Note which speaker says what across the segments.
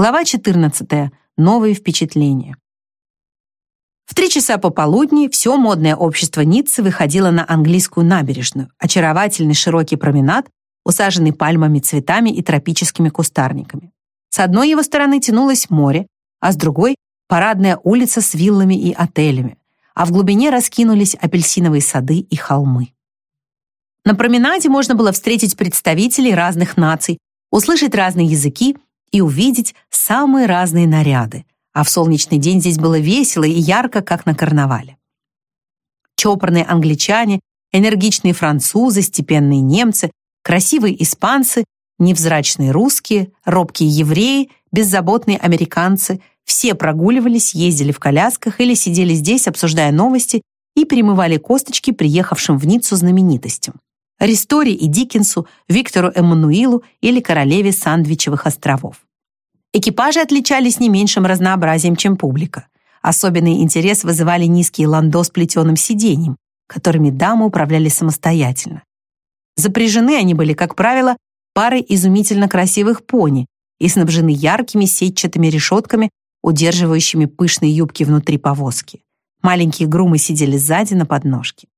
Speaker 1: Глава 14. Новые впечатления. В три часа пополудни все модное общество Ниццы выходило на английскую набережную, очаровательный широкий променад, усаженный пальмами, цветами и тропическими кустарниками. С одной его стороны тянулось море, а с другой — парадная улица с виллами и отелями, а в глубине раскинулись апельсиновые сады и холмы. На променаде можно было встретить представителей разных наций, услышать разные языки и увидеть самые разные наряды, а в солнечный день здесь было весело и ярко, как на карнавале. Чопорные англичане, энергичные французы, степенные немцы, красивые испанцы, невзрачные русские, робкие евреи, беззаботные американцы – все прогуливались, ездили в колясках или сидели здесь, обсуждая новости и перемывали косточки приехавшим в Ниццу знаменитостям. Ристори и Диккенсу, Виктору Эммануилу или королеве Сандвичевых островов. Экипажи отличались не меньшим разнообразием, чем публика. Особенный интерес вызывали низкие ландо с плетеным сиденьем, которыми дамы управляли самостоятельно. Запряжены они были, как правило, парой изумительно красивых пони и снабжены яркими сетчатыми решетками, удерживающими пышные юбки внутри повозки. Маленькие грумы сидели сзади на подножке.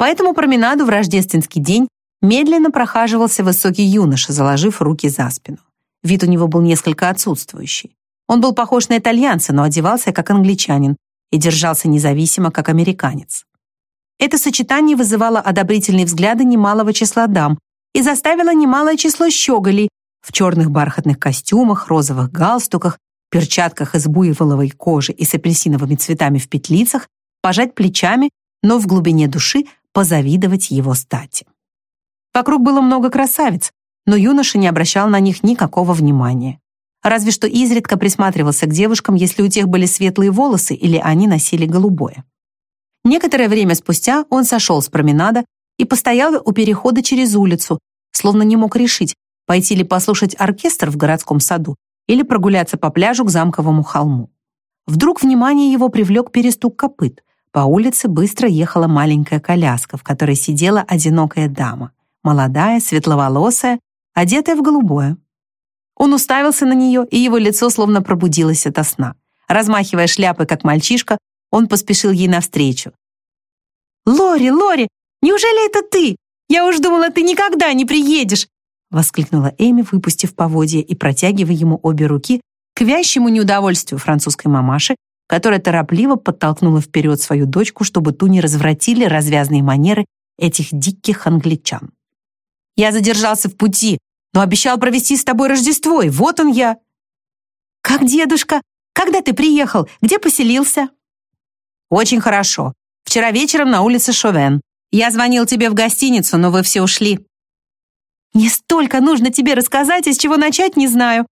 Speaker 1: По этому променаду в рождественский день медленно прохаживался высокий юноша, заложив руки за спину. Вид у него был несколько отсутствующий. Он был похож на итальянца, но одевался как англичанин и держался независимо, как американец. Это сочетание вызывало одобрительные взгляды немалого числа дам и заставило немалое число щеголей в черных бархатных костюмах, розовых галстуках, перчатках из буйволовой кожи и с апельсиновыми цветами в петлицах пожать плечами, но в глубине души позавидовать его стати. Вокруг было много красавиц, но юноша не обращал на них никакого внимания. Разве что изредка присматривался к девушкам, если у тех были светлые волосы или они носили голубое. Некоторое время спустя он сошел с променада и постоял у перехода через улицу, словно не мог решить, пойти ли послушать оркестр в городском саду или прогуляться по пляжу к замковому холму. Вдруг внимание его привлек перестук копыт. По улице быстро ехала маленькая коляска, в которой сидела одинокая дама, молодая, светловолосая, одетая в голубое. Он уставился на нее, и его лицо словно пробудилось ото сна. Размахивая шляпой, как мальчишка, он поспешил ей навстречу. «Лори, Лори, неужели это ты? Я уж думала, ты никогда не приедешь!» воскликнула Эми, выпустив поводья и протягивая ему обе руки к вящему неудовольствию французской мамаши, которая торопливо подтолкнула вперед свою дочку, чтобы ту не развратили развязные манеры этих диких англичан. «Я задержался в пути, но обещал провести с тобой Рождество, и вот он я!» «Как дедушка? Когда ты приехал? Где поселился?» «Очень хорошо. Вчера вечером на улице Шовен. Я звонил тебе в гостиницу, но вы все ушли». «Мне столько нужно тебе рассказать, из чего начать не знаю».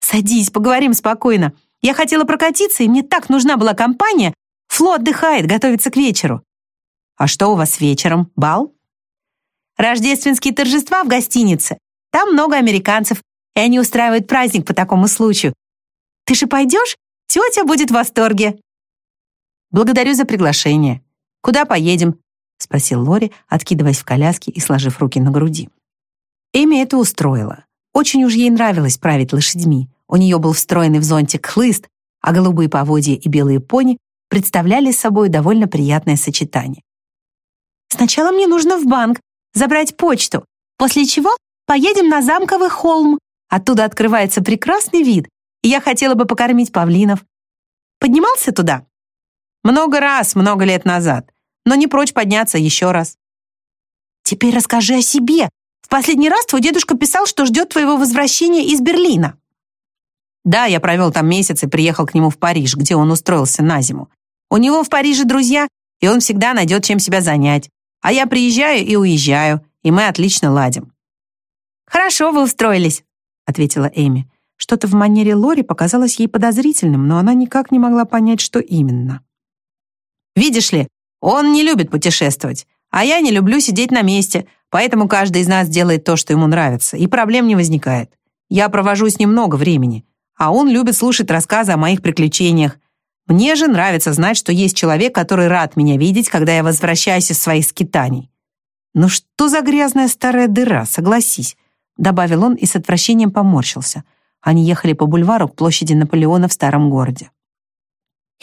Speaker 1: «Садись, поговорим спокойно. Я хотела прокатиться, и мне так нужна была компания. Фло отдыхает, готовится к вечеру. А что у вас вечером? Бал? Рождественские торжества в гостинице. Там много американцев, и они устраивают праздник по такому случаю. Ты же пойдешь? Тетя будет в восторге. Благодарю за приглашение. Куда поедем? Спросил Лори, откидываясь в коляске и сложив руки на груди. Эми это устроило. Очень уж ей нравилось править лошадьми. У нее был встроенный в зонтик хлыст, а голубые поводья и белые пони представляли собой довольно приятное сочетание. «Сначала мне нужно в банк забрать почту, после чего поедем на замковый холм. Оттуда открывается прекрасный вид, и я хотела бы покормить павлинов. Поднимался туда?» «Много раз, много лет назад, но не прочь подняться еще раз». «Теперь расскажи о себе. В последний раз твой дедушка писал, что ждет твоего возвращения из Берлина». Да, я провел там месяц и приехал к нему в Париж, где он устроился на зиму. У него в Париже друзья, и он всегда найдет, чем себя занять. А я приезжаю и уезжаю, и мы отлично ладим». «Хорошо вы устроились», — ответила Эми. Что-то в манере Лори показалось ей подозрительным, но она никак не могла понять, что именно. «Видишь ли, он не любит путешествовать, а я не люблю сидеть на месте, поэтому каждый из нас делает то, что ему нравится, и проблем не возникает. Я провожу с ним много времени а он любит слушать рассказы о моих приключениях. Мне же нравится знать, что есть человек, который рад меня видеть, когда я возвращаюсь из своих скитаний. Ну что за грязная старая дыра, согласись, добавил он и с отвращением поморщился. Они ехали по бульвару к площади Наполеона в старом городе.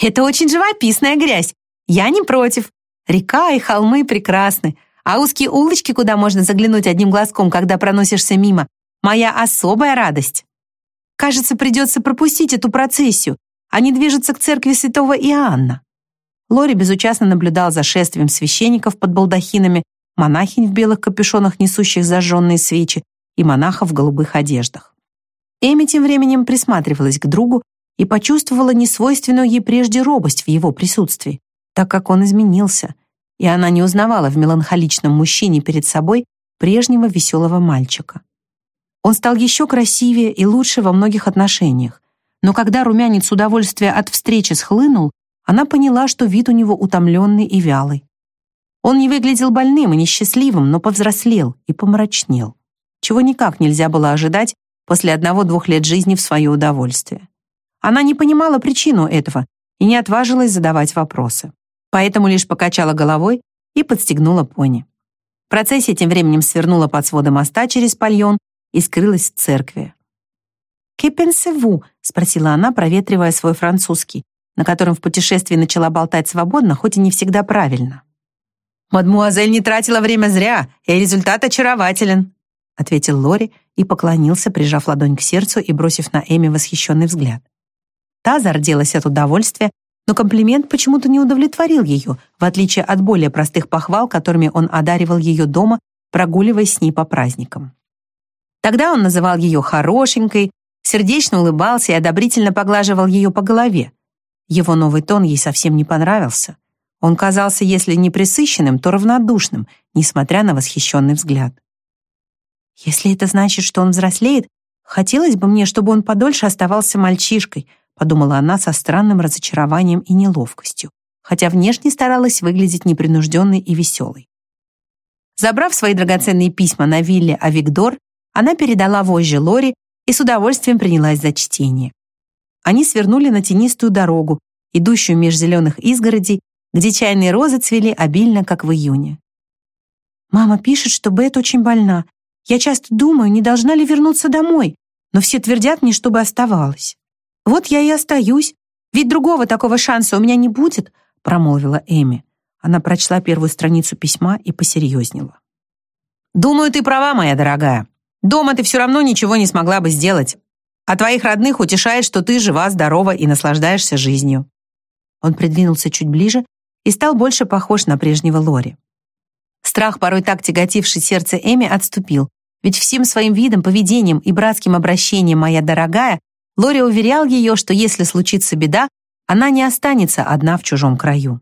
Speaker 1: «Это очень живописная грязь. Я не против. Река и холмы прекрасны, а узкие улочки, куда можно заглянуть одним глазком, когда проносишься мимо, моя особая радость. Кажется, придется пропустить эту процессию. Они движутся к церкви святого Иоанна». Лори безучастно наблюдал за шествием священников под балдахинами, монахинь в белых капюшонах, несущих зажженные свечи, и монахов в голубых одеждах. Эми тем временем присматривалась к другу и почувствовала несвойственную ей прежде робость в его присутствии, так как он изменился, и она не узнавала в меланхоличном мужчине перед собой прежнего веселого мальчика. Он стал еще красивее и лучше во многих отношениях, но когда румянец удовольствия от встречи схлынул, она поняла, что вид у него утомленный и вялый. Он не выглядел больным и несчастливым, но повзрослел и помрачнел, чего никак нельзя было ожидать после одного-двух лет жизни в свое удовольствие. Она не понимала причину этого и не отважилась задавать вопросы. Поэтому лишь покачала головой и подстегнула пони. Процессия тем временем свернула под своды моста через пальон и скрылась в церкви. «Que pensez-vous?» — спросила она, проветривая свой французский, на котором в путешествии начала болтать свободно, хоть и не всегда правильно. «Мадмуазель не тратила время зря, и результат очарователен», ответил Лори и поклонился, прижав ладонь к сердцу и бросив на Эми восхищенный взгляд. Та зарделась от удовольствия, но комплимент почему-то не удовлетворил ее, в отличие от более простых похвал, которыми он одаривал ее дома, прогуливаясь с ней по праздникам. Тогда он называл ее хорошенькой, сердечно улыбался и одобрительно поглаживал ее по голове. Его новый тон ей совсем не понравился. Он казался, если не присыщенным, то равнодушным, несмотря на восхищенный взгляд. Если это значит, что он взрослеет, хотелось бы мне, чтобы он подольше оставался мальчишкой, подумала она со странным разочарованием и неловкостью, хотя внешне старалась выглядеть непринужденной и веселой. Забрав свои драгоценные письма на вилле Авигдор, она передала вожжи Лори и с удовольствием принялась за чтение. Они свернули на тенистую дорогу, идущую меж зеленых изгородей, где чайные розы цвели обильно, как в июне. «Мама пишет, что Бет очень больна. Я часто думаю, не должна ли вернуться домой, но все твердят мне, чтобы оставалась. Вот я и остаюсь, ведь другого такого шанса у меня не будет, промолвила Эми. Она прочла первую страницу письма и посерьезнела. «Думаю, ты права, моя дорогая. Дома ты все равно ничего не смогла бы сделать. А твоих родных утешает, что ты жива, здорова и наслаждаешься жизнью». Он придвинулся чуть ближе и стал больше похож на прежнего Лори. Страх, порой так тяготивший сердце Эми, отступил, ведь всем своим видом, поведением и братским обращением «моя дорогая» Лори уверял ее, что если случится беда, она не останется одна в чужом краю.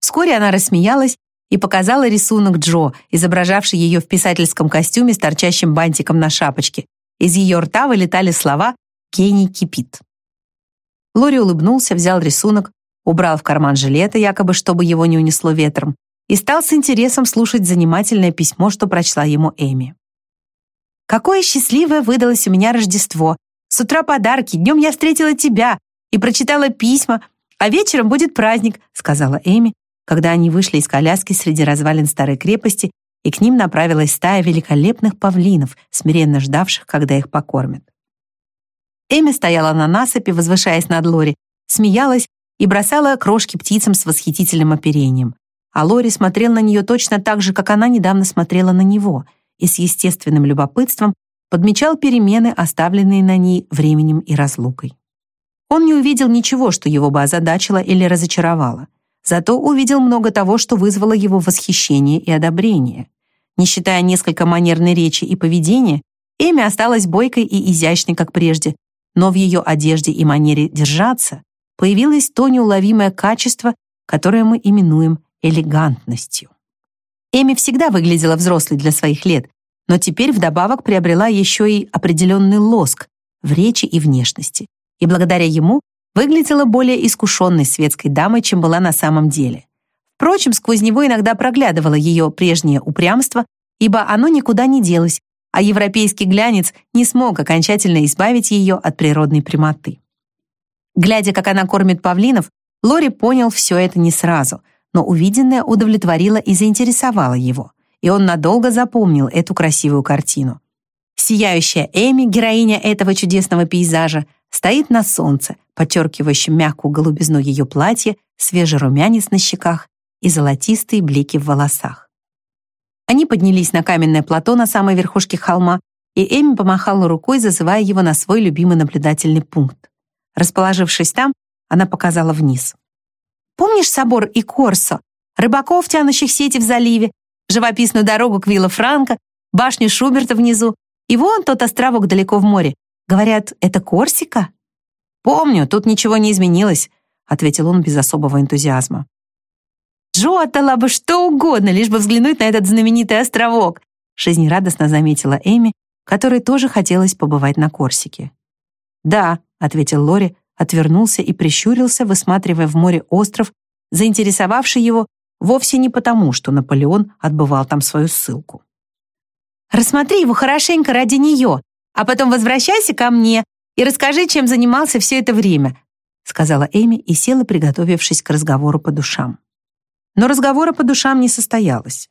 Speaker 1: Вскоре она рассмеялась и показала рисунок Джо, изображавший ее в писательском костюме с торчащим бантиком на шапочке. Из ее рта вылетали слова «Гений кипит». Лори улыбнулся, взял рисунок, убрал в карман жилета, якобы чтобы его не унесло ветром, и стал с интересом слушать занимательное письмо, что прочла ему Эми. «Какое счастливое выдалось у меня Рождество! С утра подарки, днем я встретила тебя и прочитала письма, а вечером будет праздник», сказала Эми, когда они вышли из коляски среди развалин старой крепости, и к ним направилась стая великолепных павлинов, смиренно ждавших, когда их покормят. Эми стояла на насыпи, возвышаясь над Лори, смеялась и бросала крошки птицам с восхитительным оперением а Лори смотрел на нее точно так же, как она недавно смотрела на него, и с естественным любопытством подмечал перемены, оставленные на ней временем и разлукой. Он не увидел ничего, что его бы озадачило или разочаровало, зато увидел много того, что вызвало его восхищение и одобрение. Не считая несколько манерной речи и поведения, Эми осталась бойкой и изящной, как прежде, но в ее одежде и манере держаться появилось то неуловимое качество, которое мы именуем элегантностью. Эми всегда выглядела взрослой для своих лет, но теперь вдобавок приобрела еще и определенный лоск в речи и внешности, и благодаря ему выглядела более искушенной светской дамой, чем была на самом деле. Впрочем, сквозь него иногда проглядывало ее прежнее упрямство, ибо оно никуда не делось, а европейский глянец не смог окончательно избавить ее от природной прямоты. Глядя, как она кормит павлинов, Лори понял все это не сразу, но увиденное удовлетворило и заинтересовало его, и он надолго запомнил эту красивую картину. Сияющая Эми, героиня этого чудесного пейзажа, стоит на солнце, подчеркивающем мягкую голубизну ее платья, свежий румянец на щеках и золотистые блики в волосах. Они поднялись на каменное плато на самой верхушке холма, и Эми помахала рукой, зазывая его на свой любимый наблюдательный пункт. Расположившись там, она показала вниз. «Помнишь собор и Корсо, рыбаков, тянущих сети в заливе, живописную дорогу к Вилла Франко, башню Шуберта внизу и вон тот островок далеко в море? Говорят, это Корсика?» «Помню, тут ничего не изменилось», ответил он без особого энтузиазма. Джо отдала бы что угодно, лишь бы взглянуть на этот знаменитый островок, жизнерадостно заметила Эми, которой тоже хотелось побывать на Корсике. «Да», — ответил Лори, отвернулся и прищурился, высматривая в море остров, заинтересовавший его вовсе не потому, что Наполеон отбывал там свою ссылку. «Рассмотри его хорошенько ради нее, а потом возвращайся ко мне и расскажи, чем занимался все это время», сказала Эми и села, приготовившись к разговору по душам. Но разговора по душам не состоялось.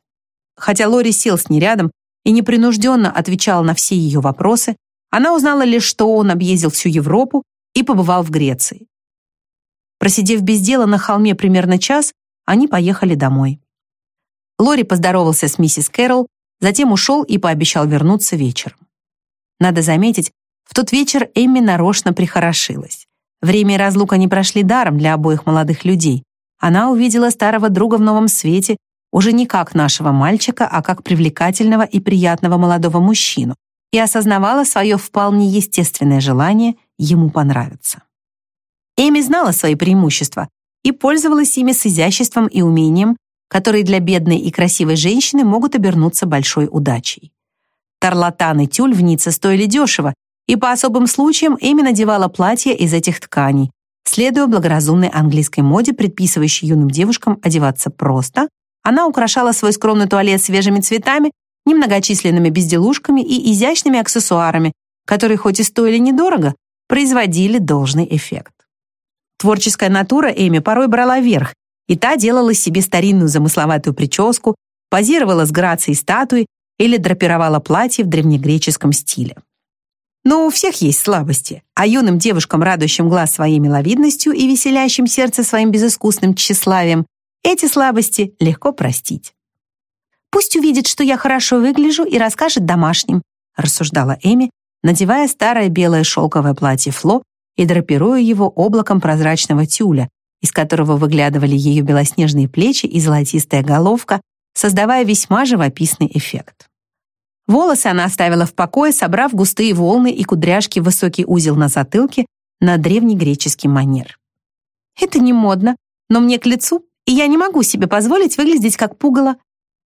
Speaker 1: Хотя Лори сел с ней рядом и непринужденно отвечал на все ее вопросы, она узнала лишь, что он объездил всю Европу и побывал в Греции. Просидев без дела на холме примерно час, они поехали домой. Лори поздоровался с миссис Кэрролл, затем ушел и пообещал вернуться вечером. Надо заметить, в тот вечер Эмми нарочно прихорошилась. Время и разлука не прошли даром для обоих молодых людей. Она увидела старого друга в новом свете, уже не как нашего мальчика, а как привлекательного и приятного молодого мужчину, и осознавала свое вполне естественное желание ему понравиться. Эми знала свои преимущества и пользовалась ими с изяществом и умением, которые для бедной и красивой женщины могут обернуться большой удачей. Тарлатан и тюль в Ницце стоили дешево, и по особым случаям Эми надевала платья из этих тканей, следуя благоразумной английской моде, предписывающей юным девушкам одеваться просто, она украшала свой скромный туалет свежими цветами, немногочисленными безделушками и изящными аксессуарами, которые хоть и стоили недорого, производили должный эффект. Творческая натура Эми порой брала верх, и та делала себе старинную замысловатую прическу, позировала с грацией статуи или драпировала платье в древнегреческом стиле. Но у всех есть слабости, а юным девушкам, радующим глаз своей миловидностью и веселящим сердце своим безыскусным тщеславием, эти слабости легко простить. «Пусть увидит, что я хорошо выгляжу и расскажет домашним», рассуждала Эми, надевая старое белое шелковое платье Фло и драпируя его облаком прозрачного тюля, из которого выглядывали ее белоснежные плечи и золотистая головка, создавая весьма живописный эффект. Волосы она оставила в покое, собрав густые волны и кудряшки в высокий узел на затылке на древнегреческий манер. «Это не модно, но мне к лицу, и я не могу себе позволить выглядеть как пугало»,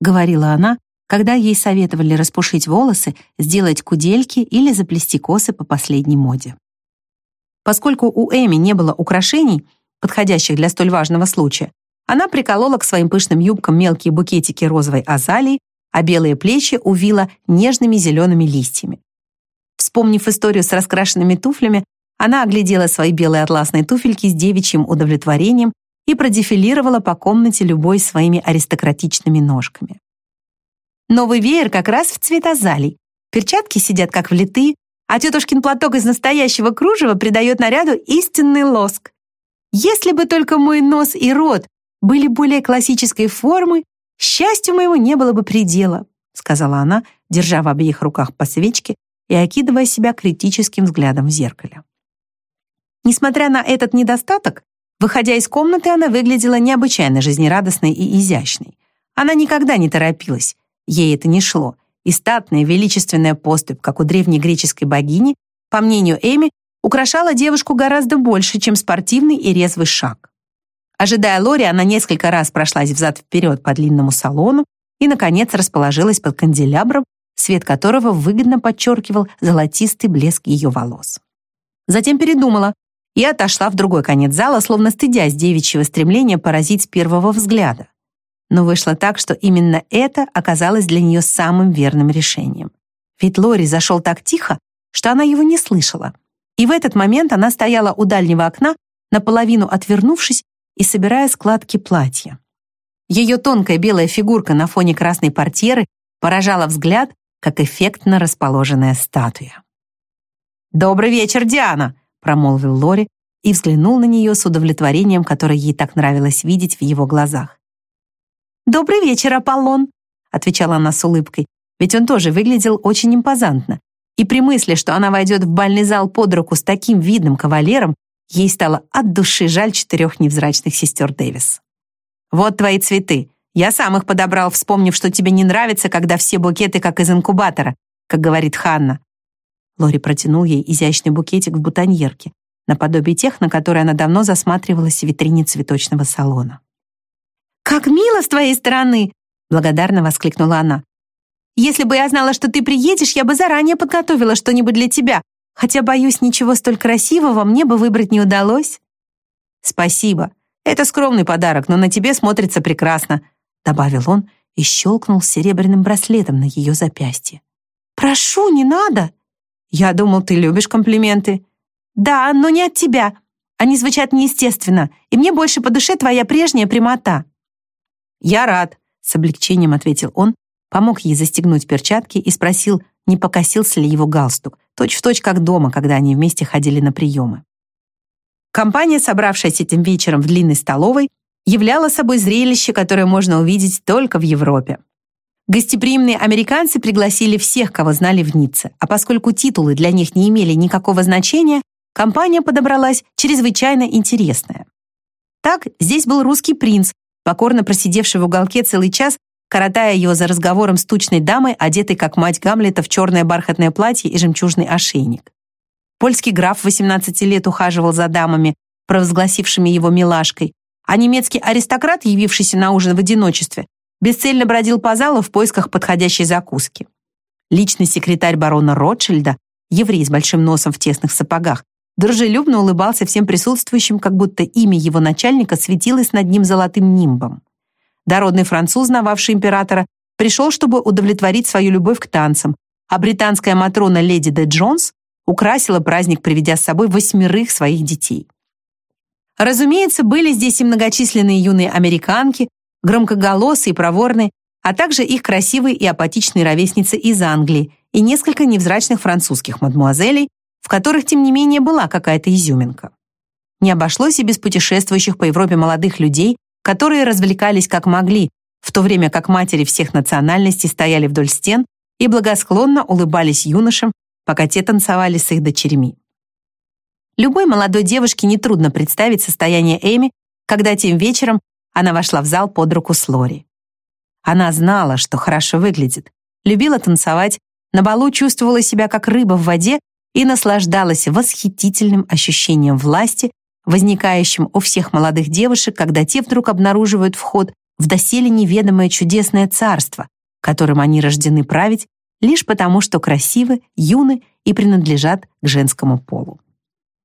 Speaker 1: говорила она, когда ей советовали распушить волосы, сделать кудельки или заплести косы по последней моде. Поскольку у Эми не было украшений, подходящих для столь важного случая, она приколола к своим пышным юбкам мелкие букетики розовой азалии, а белые плечи увила нежными зелеными листьями. Вспомнив историю с раскрашенными туфлями, она оглядела свои белые атласные туфельки с девичьим удовлетворением и продефилировала по комнате любой своими аристократичными ножками. Новый веер как раз в цвет азалий. Перчатки сидят как влитые, а тетушкин платок из настоящего кружева придает наряду истинный лоск. Если бы только мой нос и рот были более классической формы, «Счастью моему не было бы предела», сказала она, держа в обеих руках по свечке и окидывая себя критическим взглядом в зеркале. Несмотря на этот недостаток, выходя из комнаты, она выглядела необычайно жизнерадостной и изящной. Она никогда не торопилась, ей это не шло, и статная величественная поступь, как у древней греческой богини, по мнению Эми, украшала девушку гораздо больше, чем спортивный и резвый шаг. Ожидая Лори, она несколько раз прошлась взад-вперед по длинному салону и, наконец, расположилась под канделябром, свет которого выгодно подчеркивал золотистый блеск ее волос. Затем передумала и отошла в другой конец зала, словно стыдясь девичьего стремления поразить с первого взгляда. Но вышло так, что именно это оказалось для нее самым верным решением. Ведь Лори зашел так тихо, что она его не слышала. И в этот момент она стояла у дальнего окна, наполовину отвернувшись и собирая складки платья. Ее тонкая белая фигурка на фоне красной портьеры поражала взгляд, как эффектно расположенная статуя. «Добрый вечер, Диана!» — промолвил Лори и взглянул на нее с удовлетворением, которое ей так нравилось видеть в его глазах. «Добрый вечер, Аполлон!» — отвечала она с улыбкой, ведь он тоже выглядел очень импозантно. И при мысли, что она войдет в бальный зал под руку с таким видным кавалером, ей стало от души жаль четырех невзрачных сестер Дэвис. «Вот твои цветы. Я сам их подобрал, вспомнив, что тебе не нравится, когда все букеты как из инкубатора, как говорит Ханна. Лори протянул ей изящный букетик в бутоньерке, наподобие тех, на которые она давно засматривалась в витрине цветочного салона. «Как мило с твоей стороны!» — благодарно воскликнула она. «Если бы я знала, что ты приедешь, я бы заранее подготовила что-нибудь для тебя, хотя, боюсь, ничего столь красивого мне бы выбрать не удалось». «Спасибо. Это скромный подарок, но на тебе смотрится прекрасно», добавил он и щелкнул серебряным браслетом на ее запястье. «Прошу, не надо!» «Я думал, ты любишь комплименты». «Да, но не от тебя. Они звучат неестественно, и мне больше по душе твоя прежняя прямота». «Я рад», — с облегчением ответил он, помог ей застегнуть перчатки и спросил, не покосился ли его галстук, точь-в-точь точь как дома, когда они вместе ходили на приемы. Компания, собравшаяся этим вечером в длинной столовой, являла собой зрелище, которое можно увидеть только в Европе. Гостеприимные американцы пригласили всех, кого знали в Ницце, а поскольку титулы для них не имели никакого значения, компания подобралась чрезвычайно интересная. Так, здесь был русский принц, покорно просидевший в уголке целый час, коротая ее за разговором с тучной дамой, одетой как мать Гамлета в черное бархатное платье и жемчужный ошейник. Польский граф 18 лет ухаживал за дамами, провозгласившими его милашкой, а немецкий аристократ, явившийся на ужин в одиночестве, бесцельно бродил по залу в поисках подходящей закуски. Личный секретарь барона Ротшильда, еврей с большим носом в тесных сапогах, дружелюбно улыбался всем присутствующим, как будто имя его начальника светилось над ним золотым нимбом. Дородный француз, знававший императора, пришел, чтобы удовлетворить свою любовь к танцам, а британская матрона леди де Джонс украсила праздник, приведя с собой восьмерых своих детей. Разумеется, были здесь и многочисленные юные американки, громкоголосые и проворные, а также их красивые и апатичные ровесницы из Англии и несколько невзрачных французских мадмуазелей, в которых, тем не менее, была какая-то изюминка. Не обошлось и без путешествующих по Европе молодых людей, которые развлекались как могли, в то время как матери всех национальностей стояли вдоль стен и благосклонно улыбались юношам, пока те танцевали с их дочерьми. Любой молодой девушке нетрудно представить состояние Эми, когда тем вечером она вошла в зал под руку с Лори. Она знала, что хорошо выглядит, любила танцевать, на балу чувствовала себя как рыба в воде и наслаждалась восхитительным ощущением власти, возникающим у всех молодых девушек, когда те вдруг обнаруживают вход в доселе неведомое чудесное царство, которым они рождены править лишь потому, что красивы, юны и принадлежат к женскому полу.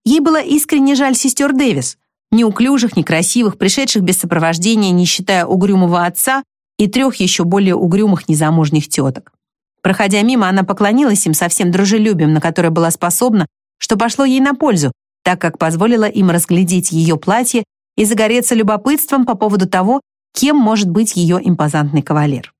Speaker 1: Ей было искренне жаль сестер Дэвис, неуклюжих, некрасивых, пришедших без сопровождения, не считая угрюмого отца и трех еще более угрюмых незамужних теток. Проходя мимо, она поклонилась им со всем дружелюбием, на которое была способна, что пошло ей на пользу, так как позволило им разглядеть ее платье и загореться любопытством по поводу того, кем может быть ее импозантный кавалер.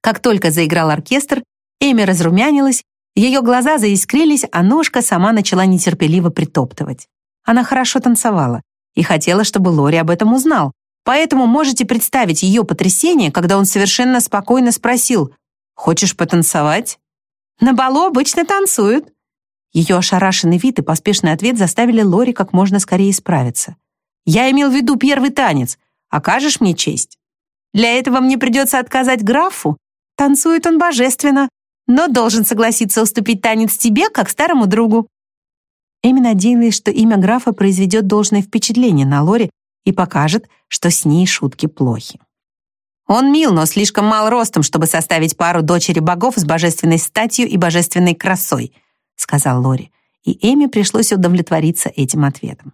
Speaker 1: Как только заиграл оркестр, Эми разрумянилась ее глаза заискрились, а ножка сама начала нетерпеливо притоптывать. Она хорошо танцевала и хотела, чтобы Лори об этом узнал. Поэтому можете представить ее потрясение, когда он совершенно спокойно спросил «Хочешь потанцевать?» «На балу обычно танцуют». Ее ошарашенный вид и поспешный ответ заставили Лори как можно скорее исправиться. «Я имел в виду первый танец. Окажешь мне честь?» «Для этого мне придется отказать графу. Танцует он божественно но должен согласиться уступить танец тебе, как старому другу». Эми надеялась, что имя графа произведет должное впечатление на Лори и покажет, что с ней шутки плохи. «Он мил, но слишком мал ростом, чтобы составить пару дочери богов с божественной статью и божественной красой», сказал Лори, и Эми пришлось удовлетвориться этим ответом.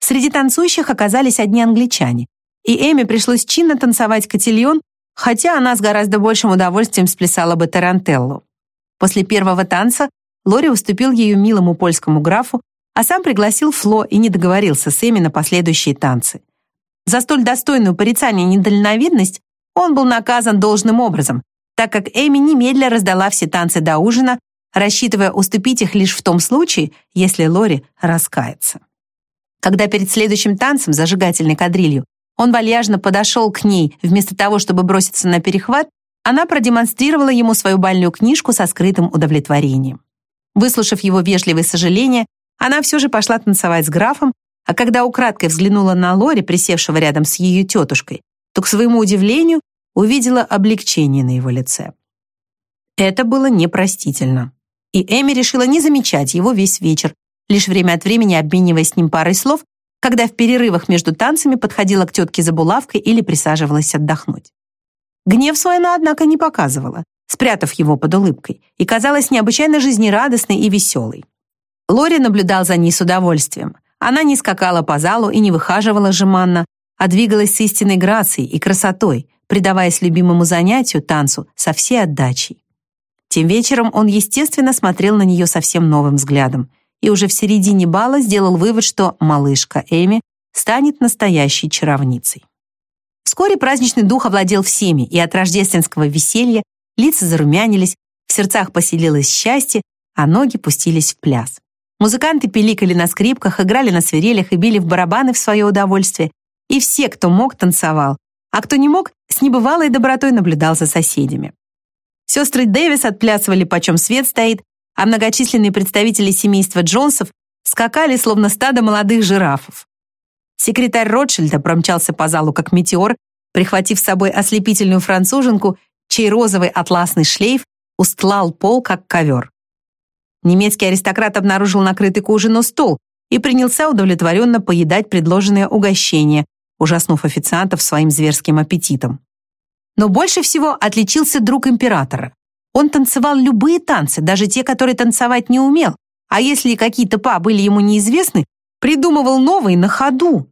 Speaker 1: Среди танцующих оказались одни англичане, и Эми пришлось чинно танцевать котельон, хотя она с гораздо большим удовольствием сплясала бы тарантеллу. После первого танца Лори уступил ее милому польскому графу, а сам пригласил Фло и не договорился с Эми на последующие танцы. За столь достойную порицания недальновидность он был наказан должным образом, так как Эми немедля раздала все танцы до ужина, рассчитывая уступить их лишь в том случае, если Лори раскается. Когда перед следующим танцем, зажигательной кадрилью, он вальяжно подошел к ней, вместо того, чтобы броситься на перехват, она продемонстрировала ему свою бальную книжку со скрытым удовлетворением. Выслушав его вежливые сожаления, она все же пошла танцевать с графом, а когда украдкой взглянула на Лори, присевшего рядом с ее тетушкой, то, к своему удивлению, увидела облегчение на его лице. Это было непростительно. И Эми решила не замечать его весь вечер, лишь время от времени обмениваясь с ним парой слов, когда в перерывах между танцами подходила к тетке за булавкой или присаживалась отдохнуть. Гнев свой она, однако, не показывала, спрятав его под улыбкой, и казалась необычайно жизнерадостной и веселой. Лори наблюдал за ней с удовольствием. Она не скакала по залу и не выхаживала жеманно, а двигалась с истинной грацией и красотой, предаваясь любимому занятию, танцу, со всей отдачей. Тем вечером он, естественно, смотрел на нее совсем новым взглядом и уже в середине бала сделал вывод, что малышка Эми станет настоящей чаровницей. Вскоре праздничный дух овладел всеми, и от рождественского веселья лица зарумянились, в сердцах поселилось счастье, а ноги пустились в пляс. Музыканты пиликали на скрипках, играли на свирелях и били в барабаны в свое удовольствие, и все, кто мог, танцевал, а кто не мог, с небывалой добротой наблюдал за соседями. Сестры Дэвис отплясывали, почем свет стоит, а многочисленные представители семейства Джонсов скакали, словно стадо молодых жирафов. Секретарь Ротшильда промчался по залу, как метеор, прихватив с собой ослепительную француженку, чей розовый атласный шлейф устлал пол, как ковер. Немецкий аристократ обнаружил накрытый к ужину стол и принялся удовлетворенно поедать предложенное угощение, ужаснув официантов своим зверским аппетитом. Но больше всего отличился друг императора. Он танцевал любые танцы, даже те, которые танцевать не умел, а если какие-то па были ему неизвестны, придумывал новые на ходу.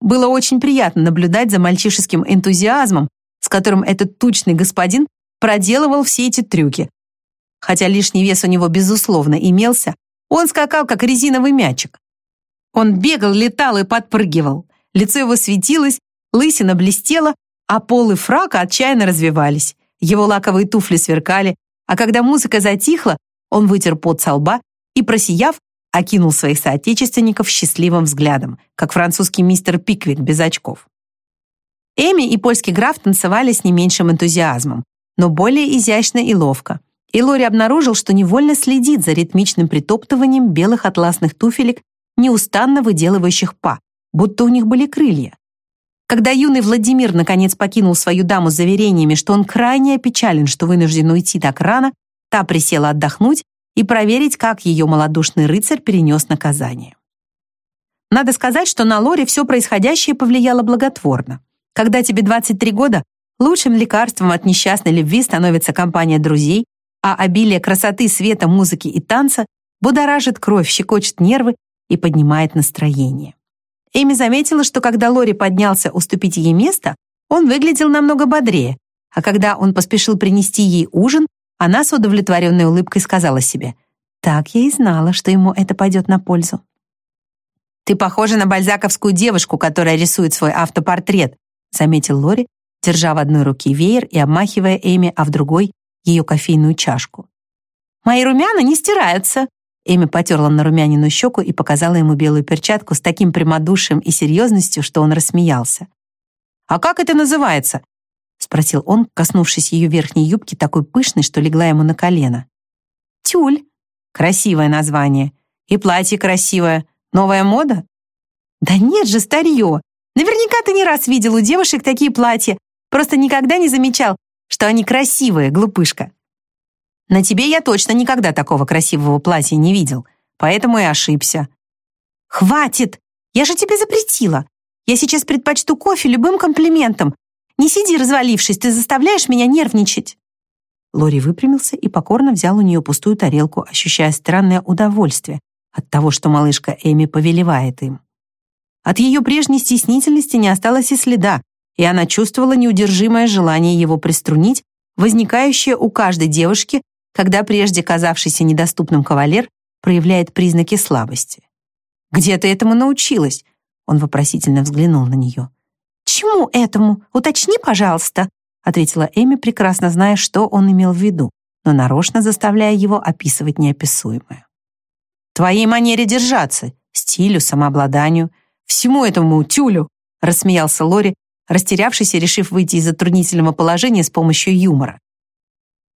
Speaker 1: Было очень приятно наблюдать за мальчишеским энтузиазмом, с которым этот тучный господин проделывал все эти трюки. Хотя лишний вес у него, безусловно, имелся, он скакал, как резиновый мячик. Он бегал, летал и подпрыгивал. Лицо его светилось, лысина блестела, а полы фрака отчаянно развивались. Его лаковые туфли сверкали, а когда музыка затихла, он вытер пот со лба и, просияв, окинул своих соотечественников счастливым взглядом, как французский мистер Пиквик без очков. Эми и польский граф танцевали с не меньшим энтузиазмом, но более изящно и ловко. И Лори обнаружил, что невольно следит за ритмичным притоптыванием белых атласных туфелек, неустанно выделывающих па, будто у них были крылья. Когда юный Владимир наконец покинул свою даму с заверениями, что он крайне опечален, что вынужден уйти так рано, та присела отдохнуть и проверить, как ее малодушный рыцарь перенес наказание. Надо сказать, что на Лоре все происходящее повлияло благотворно. Когда тебе 23 года, лучшим лекарством от несчастной любви становится компания друзей, а обилие красоты, света, музыки и танца будоражит кровь, щекочет нервы и поднимает настроение. Эми заметила, что когда Лори поднялся уступить ей место, он выглядел намного бодрее, а когда он поспешил принести ей ужин, она с удовлетворенной улыбкой сказала себе, «Так я и знала, что ему это пойдет на пользу». «Ты похожа на бальзаковскую девушку, которая рисует свой автопортрет», заметил Лори, держа в одной руке веер и обмахивая Эми, а в другой — ее кофейную чашку. «Мои румяна не стираются», Эми потерла на румянину щеку и показала ему белую перчатку с таким прямодушием и серьезностью, что он рассмеялся. «А как это называется?» — спросил он, коснувшись ее верхней юбки, такой пышной, что легла ему на колено. «Тюль. Красивое название. И платье красивое. Новая мода?» «Да нет же, старье. Наверняка ты не раз видел у девушек такие платья. Просто никогда не замечал, что они красивые, глупышка». На тебе я точно никогда такого красивого платья не видел, поэтому и ошибся». «Хватит! Я же тебе запретила. Я сейчас предпочту кофе любым комплиментом. Не сиди развалившись, ты заставляешь меня нервничать». Лори выпрямился и покорно взял у нее пустую тарелку, ощущая странное удовольствие от того, что малышка Эми повелевает им. От ее прежней стеснительности не осталось и следа, и она чувствовала неудержимое желание его приструнить, возникающее у каждой девушки, когда прежде казавшийся недоступным кавалер проявляет признаки слабости. «Где ты этому научилась?» Он вопросительно взглянул на нее. «Чему этому? Уточни, пожалуйста», ответила Эми, прекрасно зная, что он имел в виду, но нарочно заставляя его описывать неописуемое. «Твоей манере держаться, стилю, самообладанию, всему этому тюлю», рассмеялся Лори, растерявшись и решив выйти из затруднительного положения с помощью юмора.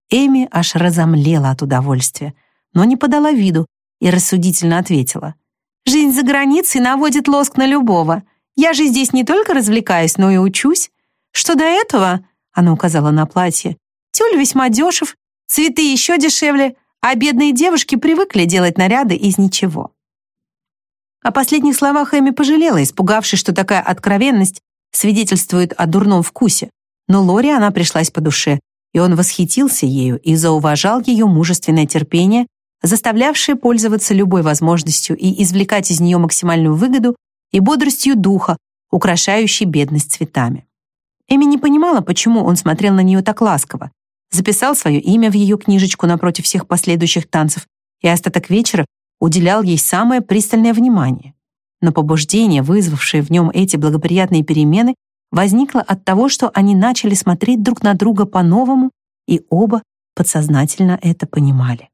Speaker 1: Эми аж разомлела от удовольствия, но не подала виду и рассудительно ответила. «Жизнь за границей наводит лоск на любого. Я же здесь не только развлекаюсь, но и учусь. Что до этого, она указала на платье, тюль весьма дешев, цветы еще дешевле, а бедные девушки привыкли делать наряды из ничего. О последних словах Эми пожалела, испугавшись, что такая откровенность свидетельствует о дурном вкусе. Но Лори она пришлась по душе, и он восхитился ею и зауважал ее мужественное терпение, заставлявшее пользоваться любой возможностью и извлекать из нее максимальную выгоду и бодростью духа, украшающей бедность цветами. Эми не понимала, почему он смотрел на нее так ласково, записал свое имя в ее книжечку напротив всех последующих танцев и остаток вечера уделял ей самое пристальное внимание. Но побуждение, вызвавшее в нем эти благоприятные перемены, возникло от того, что они начали смотреть друг на друга по-новому, и оба подсознательно это понимали.